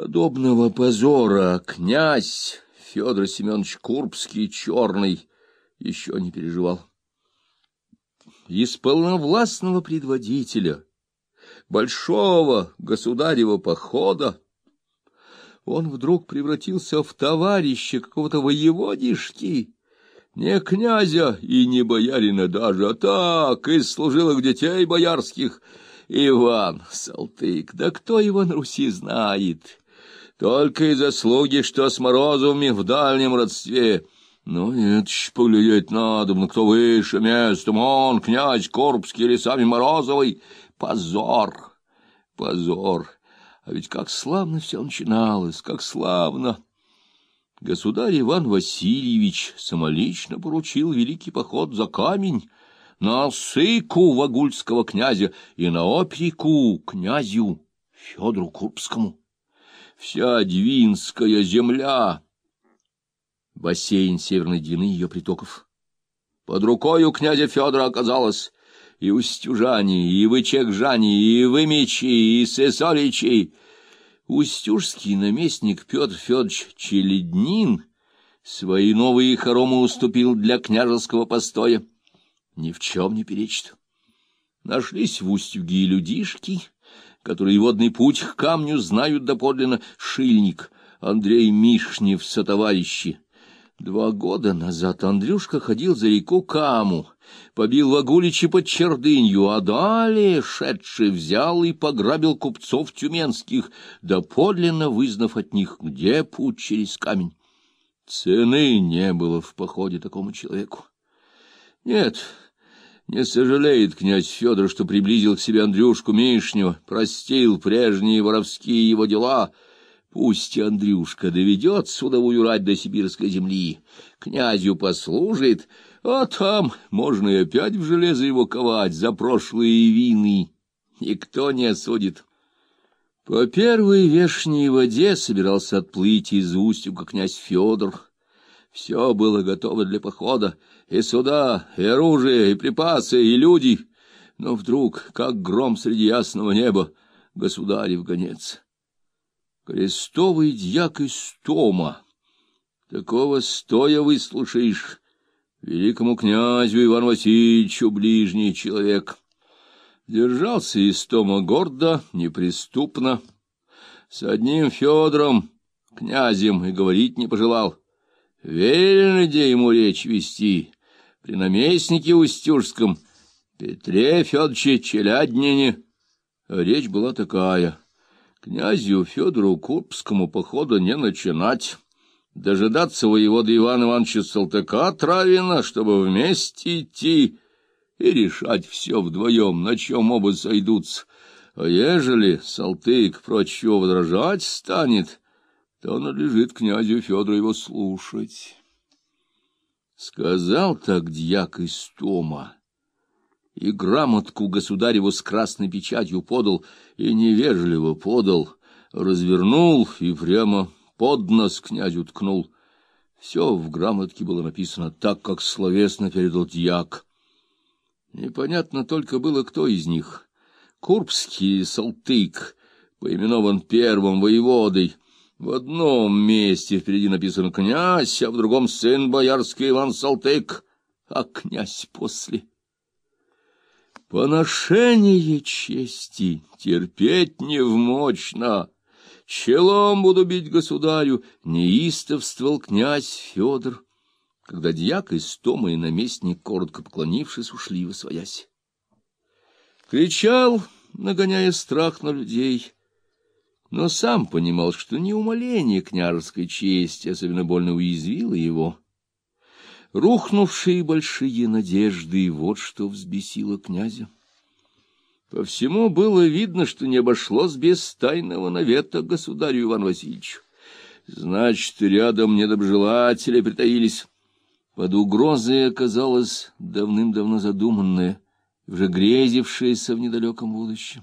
Подобного позора князь Федор Семенович Курбский черный еще не переживал. Из полновластного предводителя большого государева похода он вдруг превратился в товарища какого-то воеводишки, не князя и не боярина даже, а так, из служилых детей боярских. Иван Салтык, да кто его на Руси знает? Только и заслуги, что с Морозовыми в дальнем родстве. Ну, это ж поглядеть надо, ну кто выше местом, он, князь Корбский или сами Морозовый. Позор, позор. А ведь как славно все начиналось, как славно! Государь Иван Васильевич самолично поручил великий поход за камень на сыку вагульского князя и на оприку князю Федору Курбскому. Вся Двинская земля, бассейн северной длины ее притоков, под рукою князя Федора оказалась и устюжане, и вычекжане, и вымечи, и сесоричи, Устюжский наместник Петр Федорович Челеднин свои новые хоромы уступил для княжеского постоя. Ни в чем не перечит. Нашлись в Устюге и людишки, которые водный путь к камню знают доподлинно шильник, Андрей Мишнев сотоварищи, Два года назад Андрюшка ходил за реку Каму, побил Вагуличи под Чердынью, а далее шедший взял и пограбил купцов тюменских, да подлинно вызнав от них, где путь через камень. Цены не было в походе такому человеку. Нет, не сожалеет князь Федор, что приблизил к себе Андрюшку Мишню, простил прежние воровские его дела — Пусть Андрюшка доведет судовую рать до сибирской земли, князю послужит, а там можно и опять в железо его ковать за прошлые вины. Никто не осудит. По первой вешней воде собирался отплыть из Устюга князь Федор. Все было готово для похода, и суда, и оружие, и припасы, и люди. Но вдруг, как гром среди ясного неба, государев гонец. Крестовый дьяк из Тома. Такого стоя выслушаешь. Великому князю Ивану Васильевичу ближний человек. Держался из Тома гордо, неприступно. С одним Федором, князем, и говорить не пожелал. Велено где ему речь вести. При наместнике Устюжском, Петре Федоровиче Челяднине. речь была такая — Князю Федору Курбскому похода не начинать, дожидаться воевода Ивана Ивановича Салтыка Травина, чтобы вместе идти и решать все вдвоем, на чем оба сойдутся. А ежели Салтык прочь чего возражать станет, то надлежит князю Федору его слушать. Сказал так дьяк из Тома и грамотку государеву с красной печатью подал, и невежливо подал, развернул и прямо под нос князю ткнул. Все в грамотке было написано так, как словесно передал дьяк. Непонятно только было, кто из них. Курбский Салтык, поименован первым воеводой. В одном месте впереди написано «князь», а в другом «сын боярский Иван Салтык», а князь после. Поношение чести терпеть невмочно. Челом буду бить государю, неистовствовал князь Федор, когда дьяк из Тома и наместник, коротко поклонившись, ушли во своясь. Кричал, нагоняя страх на людей, но сам понимал, что неумоление княжеской чести особенно больно уязвило его — Рухнувшие большие надежды, вот что взбесило князя. По всему было видно, что не обошлось без тайного навета государю Ивану Васильевичу. Значит, рядом недобжелатели притаились. Под угрозой оказалось давным-давно задуманное, уже грезившееся в недалеком будущем.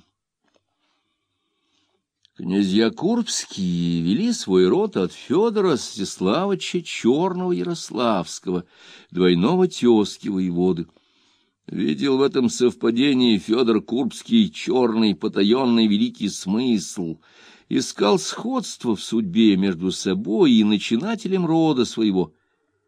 Князья Курбские вели свой род от Федора Стеславича Черного Ярославского, двойного тезки воеводы. Видел в этом совпадении Федор Курбский черный потаенный великий смысл искал сходство в судьбе между собой и начинателем рода своего,